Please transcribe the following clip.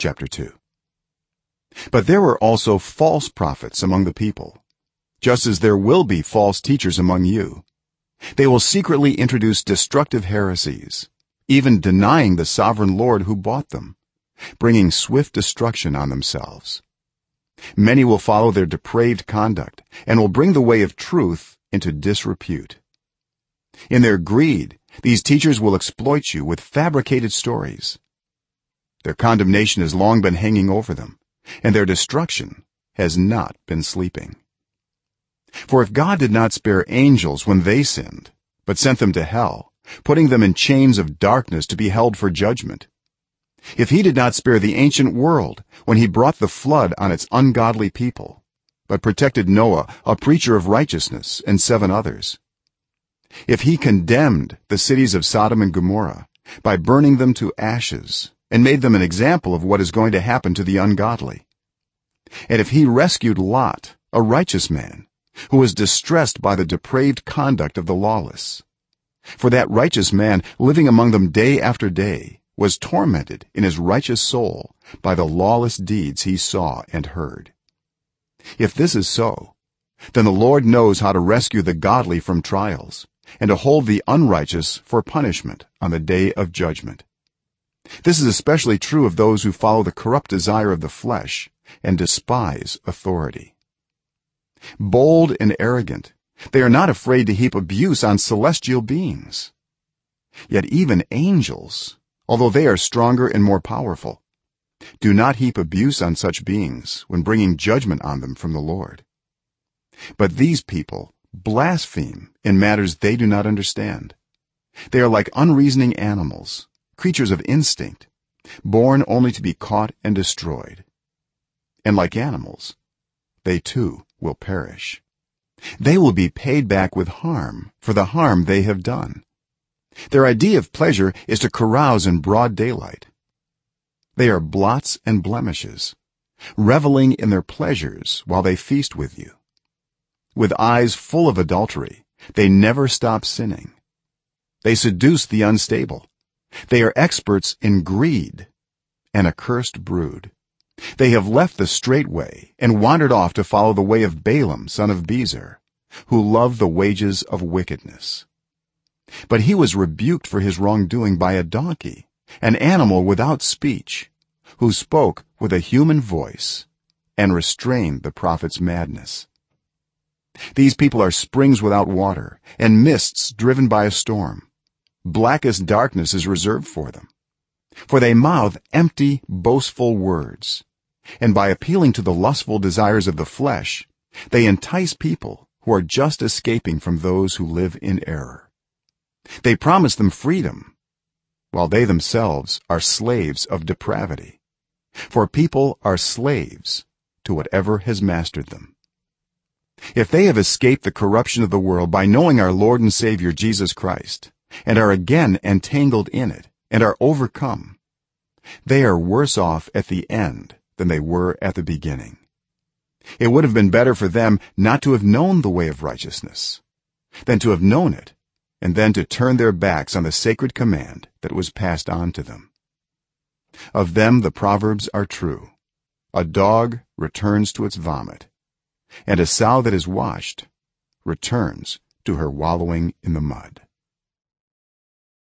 chapter 2 but there were also false prophets among the people just as there will be false teachers among you. They will secretly introduce destructive heresies even denying the sovereign lord who bought them bringing swift destruction on themselves. Many will follow their depraved conduct and will bring the way of truth into disrepute. In their greed these teachers will exploit you with fabricated stories their condemnation has long been hanging over them and their destruction has not been sleeping. For if god did not spare angels when they sinned but sent them to hell putting them in chains of darkness to be held for judgment if he did not spare the ancient world when he brought the flood on its ungodly people but protected noah a preacher of righteousness and seven others if he condemned the cities of sodom and gomorrah by burning them to ashes and made them an example of what is going to happen to the ungodly. And if he rescued lot a righteous man who was distressed by the depraved conduct of the lawless for that righteous man living among them day after day was tormented in his righteous soul by the lawless deeds he saw and heard. If this is so then the lord knows how to rescue the godly from trials and to hold the unrighteous for punishment on the day of judgment this is especially true of those who follow the corrupt desire of the flesh and despise authority. Bold and arrogant they are not afraid to heap abuse on celestial beings. Yet even angels although they are stronger and more powerful do not heap abuse on such beings when bringing judgment on them from the lord. But these people blaspheme in matters they do not understand. They are like unreasoning animals creatures of instinct born only to be caught and destroyed. And like animals they too will perish. They will be paid back with harm for the harm they have done. Their idea of pleasure is to carouse in broad daylight. They are blots and blemishes reveling in their pleasures while they feast with you. With eyes full of adultery they never stop sinning. They seduce the unstable they are experts in greed an accursed brood. They have left the straight way and wandered off to follow the way of Balaam son of Bezer who loved the wages of wickedness. But he was rebuked for his wrongdoing by a donkey an animal without speech who spoke with a human voice and restrained the prophet's madness. These people are springs without water and mists driven by a storm blackest darkness is reserved for them. For they mouth empty boastful words. And by appealing to the lustful desires of the flesh they entice people who are just escaping from those who live in error. They promise them freedom while they themselves are slaves of depravity. For people are slaves to whatever has mastered them. If they have escaped the corruption of the world by knowing our lord and savior jesus christ and are again entangled in it and are overcome. They are worse off at the end than they were at the beginning. It would have been better for them not to have known the way of righteousness than to have known it and then to turn their backs on the sacred command that was passed on to them. Of them the proverbs are true. A dog returns to its vomit and a sow that is washed returns to her wallowing in the mud